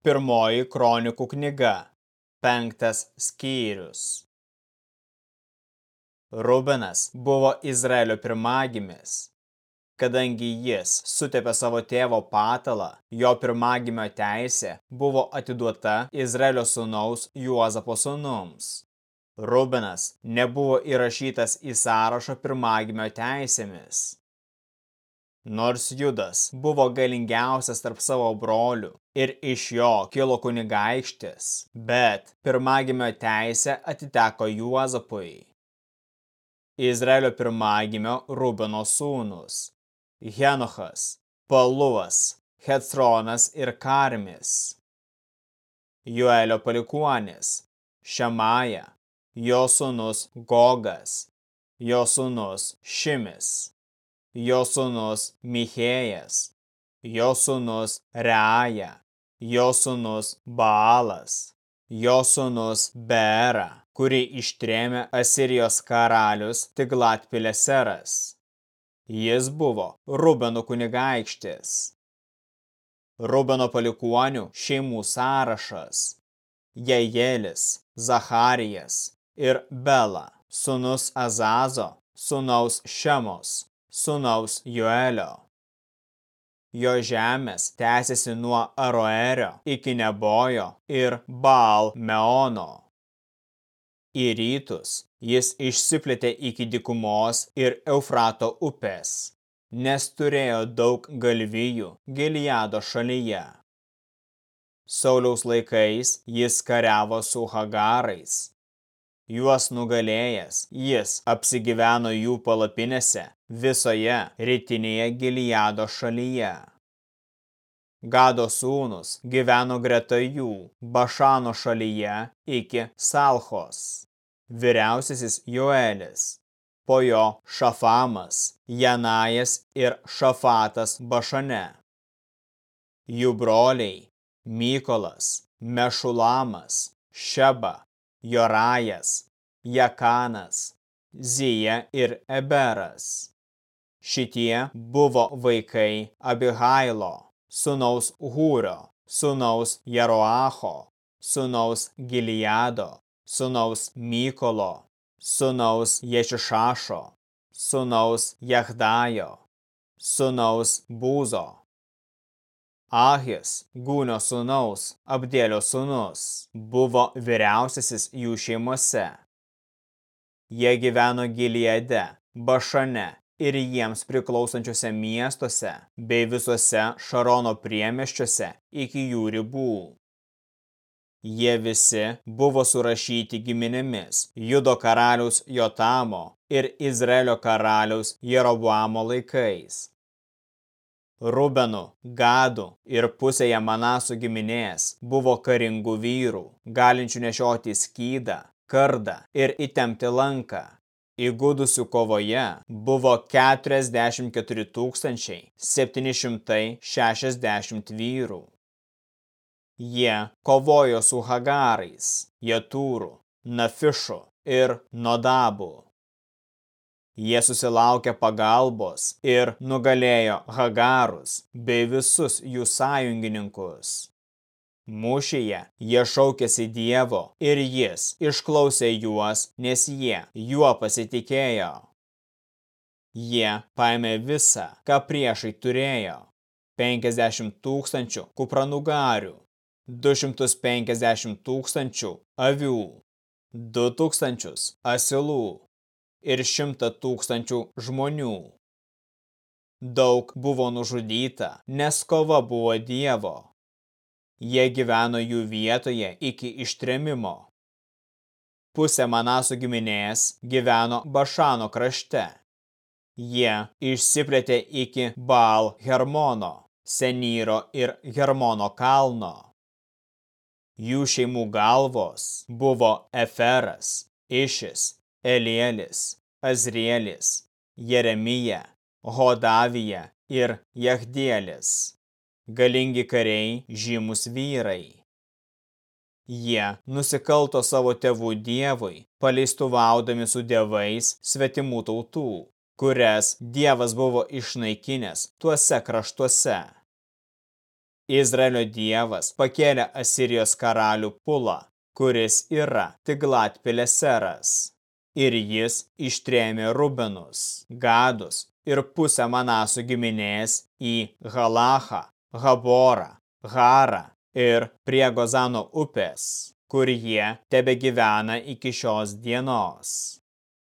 Pirmoji kronikų knyga, penktas skyrius. Rubenas buvo Izraelio pirmagimis. Kadangi jis sutepė savo tėvo patalą, jo pirmagimio teisė buvo atiduota Izraelio sūnaus Juozapo sūnums. Rubenas nebuvo įrašytas į sąrašą pirmagimio teisėmis. Nors Judas buvo galingiausias tarp savo brolių ir iš jo kilo kunigaikštis, bet pirmagimio teisė atiteko Juozapui. Izraelio pirmagimio Rubeno sūnus – Henochas, Paluvas, Hecronas ir Karmis. Joelio palikuonis – Šemaja, jo sūnus Gogas, jo sūnus Šimis jo sūnus Michėjas, jo sūnus Reaja, jo sūnus Baalas, jo sūnus Bera, kurį ištrėmė Asirijos karalius Tiglatpileseras. Jis buvo Rubeno kunigaikštis. Rubeno palikuonių šeimų sąrašas – Jejelis, Zacharijas ir Bela, sūnus Azazo, sūnaus Šemos, sūnaus Joelio. Jo žemės tęsiasi nuo Aroerio iki Nebojo ir Baal Meono. Į rytus jis išsiplėtė iki dikumos ir Eufrato upės, nes turėjo daug galvijų Giliado šalyje. Sauliaus laikais jis kariavo su Hagarais, Juos nugalėjęs, jis apsigyveno jų palapinėse visoje rytinėje Giliado šalyje. Gado sūnus gyveno greta jų Bašano šalyje iki Salchos. Vyriausiasis Joelis, po jo Šafamas, Janajas ir Šafatas Bašane. Jų broliai Mykolas, Mešulamas, Šeba, Jorajas, Jakanas, Zija ir Eberas. Šitie buvo vaikai Abihailo, sunaus Hūrio, sunaus Jeroacho, sunaus Giliado, sunaus Mykolo, sunaus Ješišašo, sunaus Jahdajo, sunaus Būzo Ahis, Gūnio sūnaus, Abdėlio sūnus, buvo vyriausiasis jų šeimose. Jie gyveno Giliade, Bašane ir jiems priklausančiose miestuose bei visuose Šarono priemeščiuose iki jų ribų. Jie visi buvo surašyti giminėmis Judo karaliaus Jotamo ir Izraelio karaliaus Jeroboamo laikais Rubenų, Gadų ir pusėje Manasų giminės buvo karingų vyrų, galinčių nešioti skydą, kardą ir įtempti lanką. Įgudusių kovoje buvo 44 760 vyrų. Jie kovojo su Hagarais, Jatūrų, Nafišu ir Nodabu. Jie susilaukė pagalbos ir nugalėjo Hagarus bei visus jų sąjungininkus. Mūšyje jie šaukėsi Dievo ir jis išklausė juos, nes jie juo pasitikėjo. Jie paėmė visą, ką priešai turėjo – 50 tūkstančių kupranugarių, 250 tūkstančių avių, 2 tūkstančius asilų, ir šimtą tūkstančių žmonių. Daug buvo nužudyta, nes kova buvo Dievo. Jie gyveno jų vietoje iki ištremimo. Pusė Manasų giminės gyveno Bašano krašte. Jie išsiplėtė iki Baal Hermono, Senyro ir Hermono kalno. Jų šeimų galvos buvo Eferas, Išis, Elielis, Azrielis, Jeremija, Hodavija ir Jahdielis. Galingi kariai, žymus vyrai. Jie nusikalto savo tėvų dievui, paleistuvaudami su dievais svetimų tautų, kurias dievas buvo išnaikinęs tuose kraštuose. Izraelio dievas pakėlė Asirijos karalių pulą, kuris yra Tiglatpileseras. Ir jis ištrėmė Rubenus, Gadus ir pusę Manasų giminės į Halachą, Haborą, Harą ir prie Gozano upės, kur jie tebe gyvena iki šios dienos.